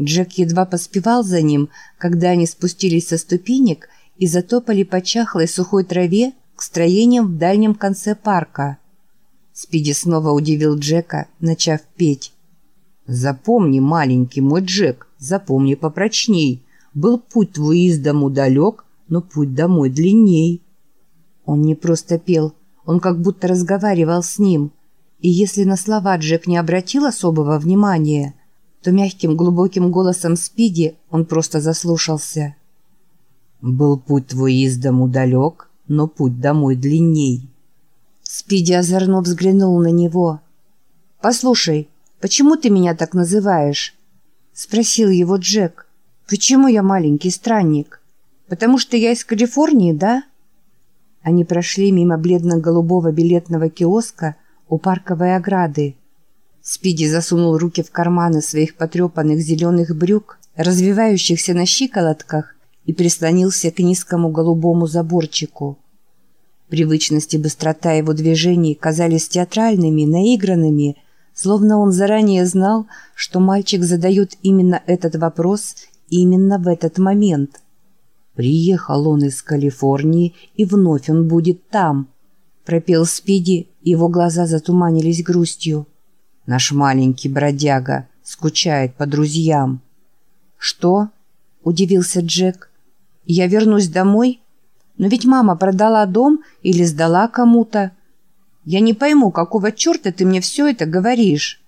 Джек едва поспевал за ним, когда они спустились со ступенек и затопали по чахлой сухой траве к строениям в дальнем конце парка. Спиди снова удивил Джека, начав петь. «Запомни, маленький мой Джек, запомни попрочней. Был путь твой из дому далек, но путь домой длинней». Он не просто пел, он как будто разговаривал с ним. И если на слова Джек не обратил особого внимания, то мягким глубоким голосом Спиди он просто заслушался. «Был путь твой из дому далек, но путь домой длинней». Спиди озорно взглянул на него. «Послушай, почему ты меня так называешь?» Спросил его Джек. «Почему я маленький странник? Потому что я из Калифорнии, да?» Они прошли мимо бледно-голубого билетного киоска у парковой ограды. Спиди засунул руки в карманы своих потрепанных зеленых брюк, развивающихся на щиколотках, и прислонился к низкому голубому заборчику. Привычность и быстрота его движений казались театральными, наигранными, словно он заранее знал, что мальчик задает именно этот вопрос именно в этот момент. «Приехал он из Калифорнии, и вновь он будет там», — пропел Спиди, его глаза затуманились грустью. «Наш маленький бродяга скучает по друзьям». «Что?» — удивился Джек. «Я вернусь домой?» Но ведь мама продала дом или сдала кому-то. Я не пойму, какого черта ты мне все это говоришь?»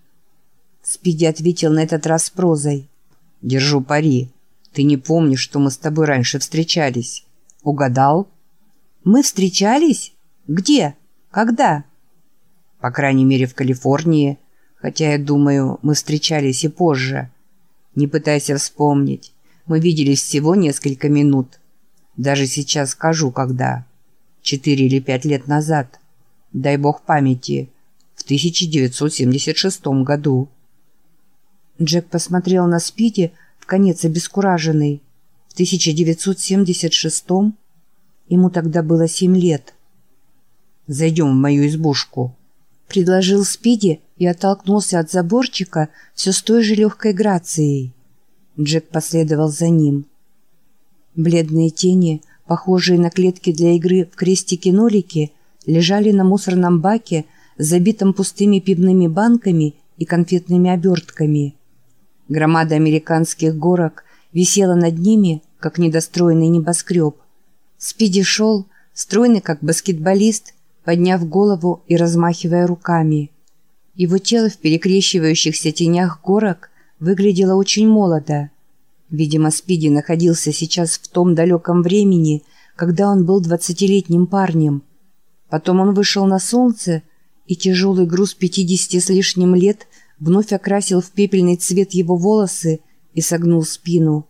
Спиди ответил на этот раз прозой. «Держу пари. Ты не помнишь, что мы с тобой раньше встречались. Угадал?» «Мы встречались? Где? Когда?» «По крайней мере, в Калифорнии. Хотя, я думаю, мы встречались и позже. Не пытайся вспомнить. Мы виделись всего несколько минут». Даже сейчас скажу, когда. Четыре или пять лет назад. Дай бог памяти. В 1976 году. Джек посмотрел на Спиди, в конец обескураженный. В 1976 ему тогда было семь лет. «Зайдем в мою избушку», — предложил Спиди и оттолкнулся от заборчика все с той же легкой грацией. Джек последовал за ним. Бледные тени, похожие на клетки для игры в крестики-нолики, лежали на мусорном баке, забитом пустыми пивными банками и конфетными обертками. Громада американских горок висела над ними, как недостроенный небоскреб. Спиди шел, стройный как баскетболист, подняв голову и размахивая руками. Его тело в перекрещивающихся тенях горок выглядело очень молодо. Видимо, Спиди находился сейчас в том далеком времени, когда он был двадцатилетним парнем. Потом он вышел на солнце, и тяжелый груз пятидесяти с лишним лет вновь окрасил в пепельный цвет его волосы и согнул спину.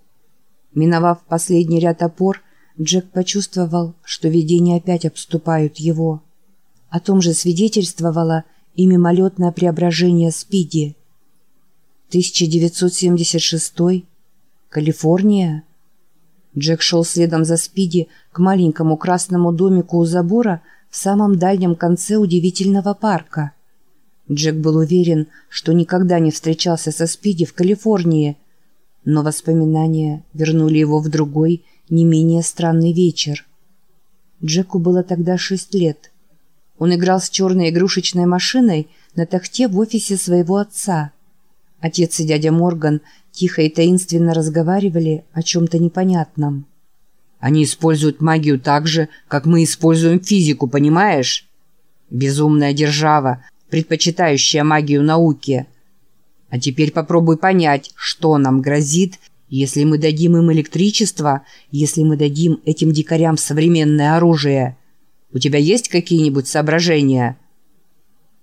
Миновав последний ряд опор, Джек почувствовал, что видения опять обступают его. О том же свидетельствовало и мимолетное преображение Спиди. 1976 Калифорния? Джек шел следом за Спиди к маленькому красному домику у забора в самом дальнем конце удивительного парка. Джек был уверен, что никогда не встречался со Спиди в Калифорнии, но воспоминания вернули его в другой, не менее странный вечер. Джеку было тогда шесть лет. Он играл с черной игрушечной машиной на тахте в офисе своего отца. Отец и дядя Морган тихо и таинственно разговаривали о чем-то непонятном. «Они используют магию так же, как мы используем физику, понимаешь? Безумная держава, предпочитающая магию науке. А теперь попробуй понять, что нам грозит, если мы дадим им электричество, если мы дадим этим дикарям современное оружие. У тебя есть какие-нибудь соображения?»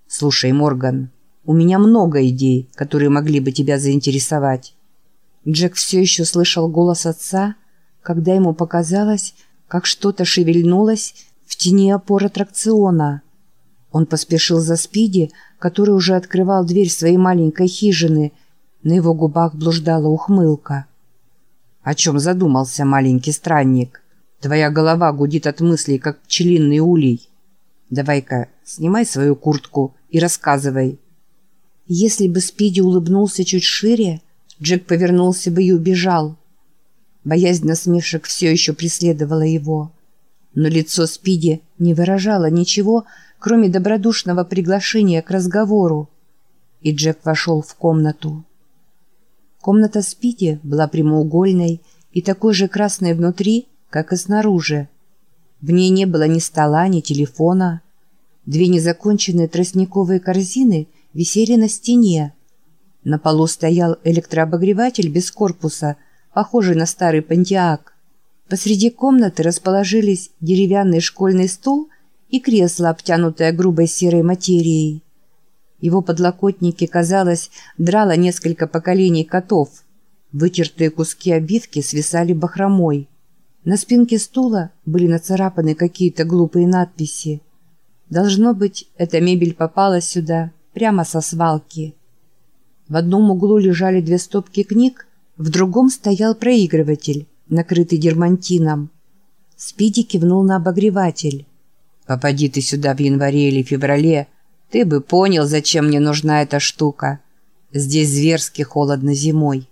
«Слушай, Морган, у меня много идей, которые могли бы тебя заинтересовать». Джек все еще слышал голос отца, когда ему показалось, как что-то шевельнулось в тени опор аттракциона. Он поспешил за Спиди, который уже открывал дверь своей маленькой хижины. На его губах блуждала ухмылка. «О чем задумался маленький странник? Твоя голова гудит от мыслей, как пчелиный улей. Давай-ка, снимай свою куртку и рассказывай». Если бы Спиди улыбнулся чуть шире, Джек повернулся бы и убежал. Боязнь насмешек все еще преследовала его. Но лицо Спиди не выражало ничего, кроме добродушного приглашения к разговору. И Джек вошел в комнату. Комната Спиди была прямоугольной и такой же красной внутри, как и снаружи. В ней не было ни стола, ни телефона. Две незаконченные тростниковые корзины висели на стене. На полу стоял электрообогреватель без корпуса, похожий на старый пантиак. Посреди комнаты расположились деревянный школьный стол и кресло, обтянутое грубой серой материей. Его подлокотники, казалось, драло несколько поколений котов. Вытертые куски обивки свисали бахромой. На спинке стула были нацарапаны какие-то глупые надписи. Должно быть, эта мебель попала сюда прямо со свалки. В одном углу лежали две стопки книг, в другом стоял проигрыватель, накрытый дермантином. Спиди кивнул на обогреватель. «Попади ты сюда в январе или феврале, ты бы понял, зачем мне нужна эта штука. Здесь зверски холодно зимой.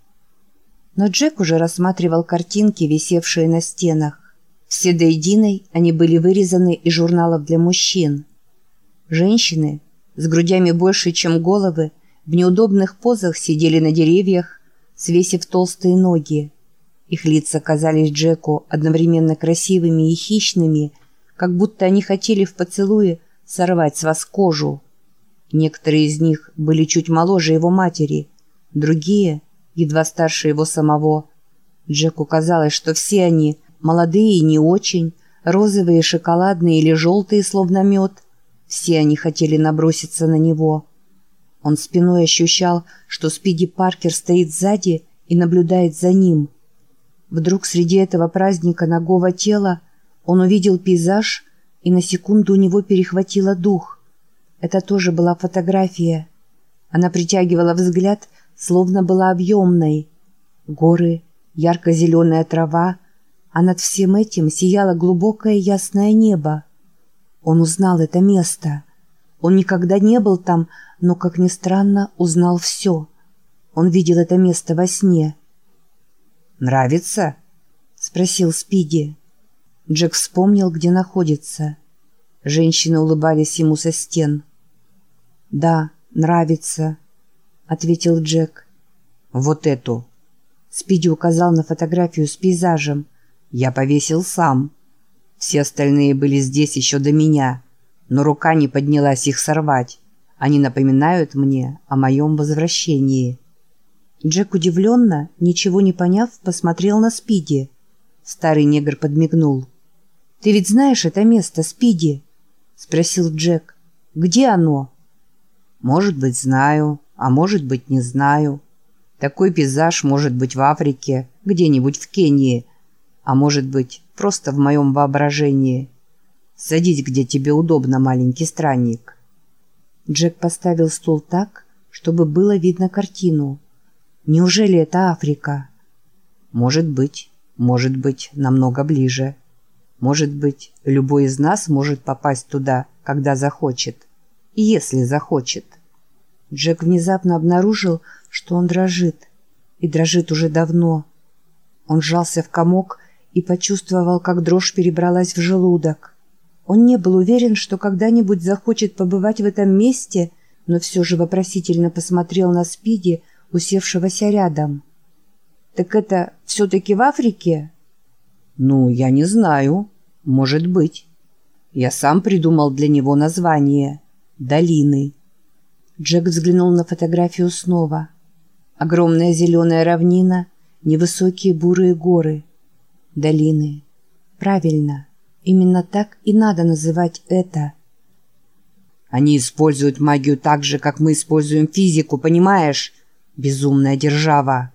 Но Джек уже рассматривал картинки, висевшие на стенах. Все до единой они были вырезаны из журналов для мужчин. Женщины с грудями больше, чем головы, в неудобных позах сидели на деревьях, свесив толстые ноги. Их лица казались Джеку одновременно красивыми и хищными, как будто они хотели в поцелуе сорвать с вас кожу. Некоторые из них были чуть моложе его матери, другие — едва старше его самого. Джеку казалось, что все они, молодые и не очень, розовые, шоколадные или желтые, словно мед, все они хотели наброситься на него. Он спиной ощущал, что Спиди Паркер стоит сзади и наблюдает за ним. Вдруг среди этого праздника ногого тела он увидел пейзаж, и на секунду у него перехватило дух. Это тоже была фотография. Она притягивала взгляд, словно была объемной. Горы, ярко-зеленая трава, а над всем этим сияло глубокое ясное небо. Он узнал это место. Он никогда не был там, но, как ни странно, узнал все. Он видел это место во сне. «Нравится?» — спросил Спиди. Джек вспомнил, где находится. Женщины улыбались ему со стен. «Да, нравится», — ответил Джек. «Вот эту». Спиди указал на фотографию с пейзажем. «Я повесил сам. Все остальные были здесь еще до меня, но рука не поднялась их сорвать. Они напоминают мне о моем возвращении». Джек удивленно, ничего не поняв, посмотрел на Спиди. Старый негр подмигнул. «Ты ведь знаешь это место, Спиди?» — спросил Джек. «Где оно?» Может быть, знаю, а может быть, не знаю. Такой пейзаж может быть в Африке, где-нибудь в Кении, а может быть, просто в моем воображении. Садись, где тебе удобно, маленький странник. Джек поставил стул так, чтобы было видно картину. Неужели это Африка? Может быть, может быть, намного ближе. Может быть, любой из нас может попасть туда, когда захочет если захочет. Джек внезапно обнаружил, что он дрожит. И дрожит уже давно. Он сжался в комок и почувствовал, как дрожь перебралась в желудок. Он не был уверен, что когда-нибудь захочет побывать в этом месте, но все же вопросительно посмотрел на Спиди, усевшегося рядом. «Так это все-таки в Африке?» «Ну, я не знаю. Может быть. Я сам придумал для него название» долины. Джек взглянул на фотографию снова. Огромная зеленая равнина, невысокие бурые горы. Долины. Правильно, именно так и надо называть это. Они используют магию так же, как мы используем физику, понимаешь? Безумная держава.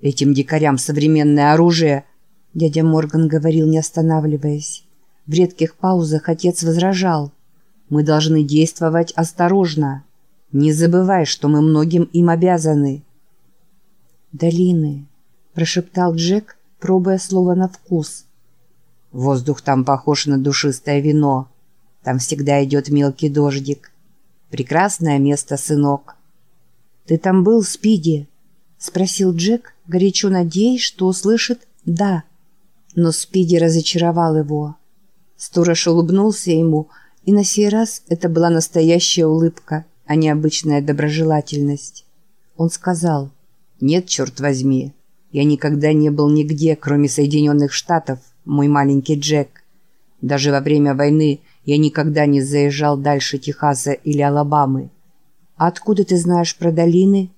Этим дикарям современное оружие, дядя Морган говорил, не останавливаясь. В редких паузах отец возражал – мы должны действовать осторожно. Не забывай, что мы многим им обязаны. «Долины», — прошептал Джек, пробуя слово на вкус. «Воздух там похож на душистое вино. Там всегда идет мелкий дождик. Прекрасное место, сынок». «Ты там был, Спиди?» — спросил Джек, горячо надеясь, что услышит «да». Но Спиди разочаровал его. Сторож улыбнулся ему, и на сей раз это была настоящая улыбка, а не обычная доброжелательность. Он сказал «Нет, черт возьми, я никогда не был нигде, кроме Соединенных Штатов, мой маленький Джек. Даже во время войны я никогда не заезжал дальше Техаса или Алабамы. А откуда ты знаешь про долины?»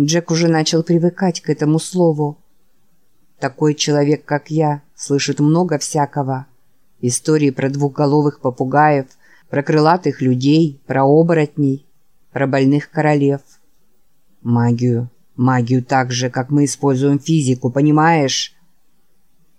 Джек уже начал привыкать к этому слову. Такой человек, как я, слышит много всякого. Истории про двухголовых попугаев, про крылатых людей, про оборотней, про больных королев. Магию. Магию так же, как мы используем физику, понимаешь?